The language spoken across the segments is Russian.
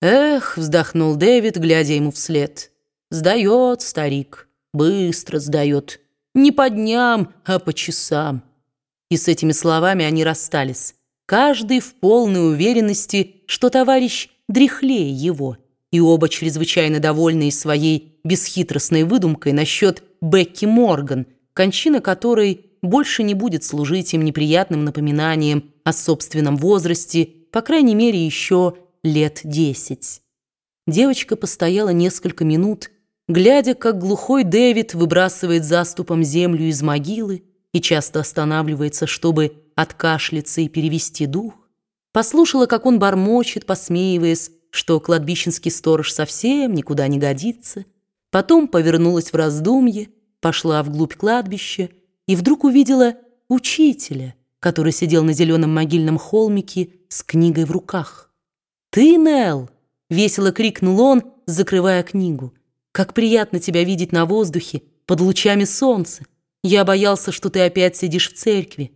«Эх», — вздохнул Дэвид, глядя ему вслед. «Сдает старик, быстро сдает. Не по дням, а по часам». И с этими словами они расстались, каждый в полной уверенности, что товарищ дряхлее его, и оба чрезвычайно довольные своей бесхитростной выдумкой насчет Бекки Морган, кончина которой больше не будет служить им неприятным напоминанием о собственном возрасте, по крайней мере, еще лет десять. Девочка постояла несколько минут, глядя, как глухой Дэвид выбрасывает заступом землю из могилы и часто останавливается, чтобы откашляться и перевести дух, послушала, как он бормочет, посмеиваясь, что кладбищенский сторож совсем никуда не годится, потом повернулась в раздумье, пошла вглубь кладбища и вдруг увидела учителя, который сидел на зеленом могильном холмике с книгой в руках. «Ты, Нелл!» — весело крикнул он, закрывая книгу. «Как приятно тебя видеть на воздухе, под лучами солнца. Я боялся, что ты опять сидишь в церкви».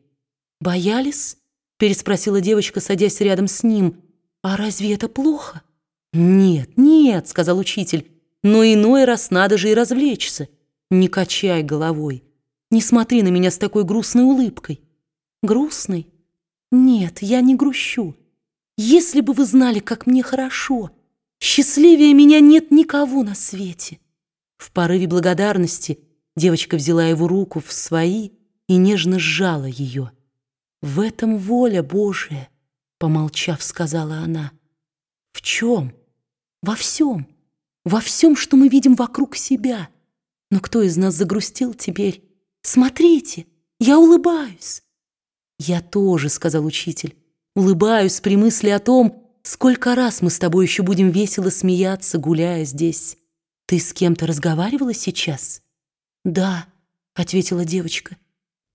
«Боялись?» — переспросила девочка, садясь рядом с ним. «А разве это плохо?» «Нет, нет», — сказал учитель, «но иной раз надо же и развлечься. Не качай головой. Не смотри на меня с такой грустной улыбкой». «Грустной? Нет, я не грущу. Если бы вы знали, как мне хорошо, счастливее меня нет никого на свете. В порыве благодарности девочка взяла его руку в свои и нежно сжала ее. В этом воля Божия, помолчав, сказала она. В чем? Во всем. Во всем, что мы видим вокруг себя. Но кто из нас загрустил теперь? Смотрите, я улыбаюсь. Я тоже, сказал учитель. Улыбаюсь при мысли о том, сколько раз мы с тобой еще будем весело смеяться, гуляя здесь. Ты с кем-то разговаривала сейчас? Да, ответила девочка.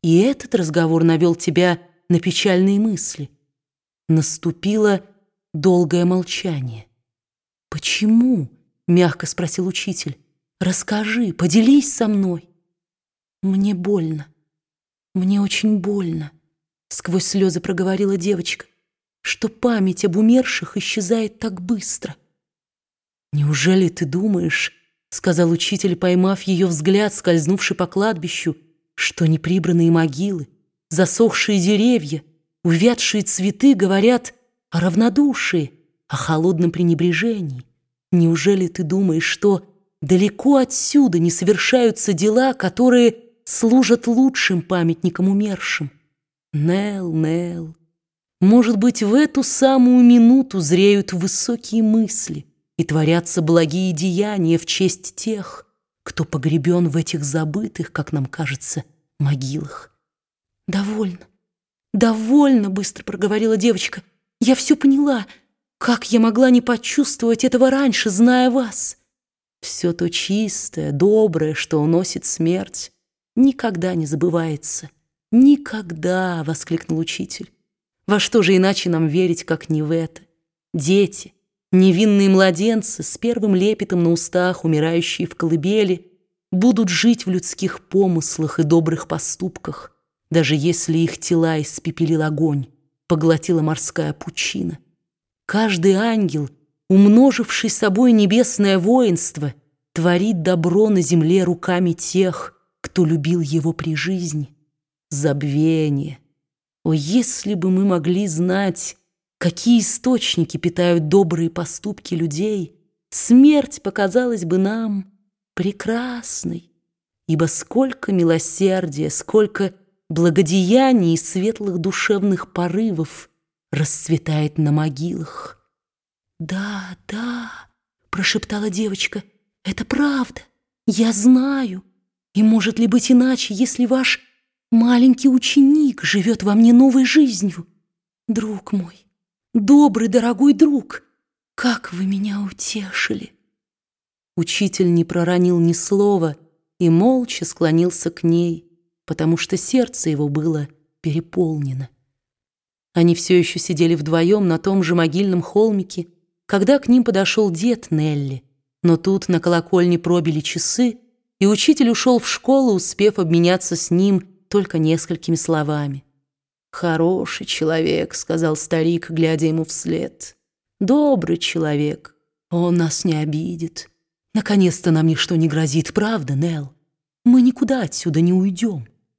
И этот разговор навел тебя на печальные мысли. Наступило долгое молчание. «Почему?» — мягко спросил учитель. «Расскажи, поделись со мной». «Мне больно. Мне очень больно», — сквозь слезы проговорила девочка что память об умерших исчезает так быстро. «Неужели ты думаешь, — сказал учитель, поймав ее взгляд, скользнувший по кладбищу, что неприбранные могилы, засохшие деревья, увядшие цветы говорят о равнодушии, о холодном пренебрежении? Неужели ты думаешь, что далеко отсюда не совершаются дела, которые служат лучшим памятником умершим? Нел, Нел, может быть, в эту самую минуту зреют высокие мысли и творятся благие деяния в честь тех, кто погребен в этих забытых, как нам кажется, могилах. «Довольно, довольно», — быстро проговорила девочка. «Я все поняла. Как я могла не почувствовать этого раньше, зная вас?» Все то чистое, доброе, что уносит смерть, никогда не забывается. «Никогда!» — воскликнул учитель. Во что же иначе нам верить, как не в это? Дети, невинные младенцы с первым лепетом на устах, умирающие в колыбели, будут жить в людских помыслах и добрых поступках, даже если их тела испепелил огонь, поглотила морская пучина. Каждый ангел, умноживший собой небесное воинство, творит добро на земле руками тех, кто любил его при жизни. Забвение — о, если бы мы могли знать, какие источники питают добрые поступки людей, смерть показалась бы нам прекрасной, ибо сколько милосердия, сколько благодеяний и светлых душевных порывов расцветает на могилах. «Да, да», — прошептала девочка, — «это правда, я знаю. И может ли быть иначе, если ваш Маленький ученик живет во мне новой жизнью. Друг мой, добрый, дорогой друг, как вы меня утешили!» Учитель не проронил ни слова и молча склонился к ней, потому что сердце его было переполнено. Они все еще сидели вдвоем на том же могильном холмике, когда к ним подошел дед Нелли. Но тут на колокольне пробили часы, и учитель ушел в школу, успев обменяться с ним только несколькими словами. «Хороший человек», — сказал старик, глядя ему вслед. «Добрый человек, Он нас не обидит. Наконец-то нам ничто не грозит, правда, Нелл? Мы никуда отсюда не уйдем.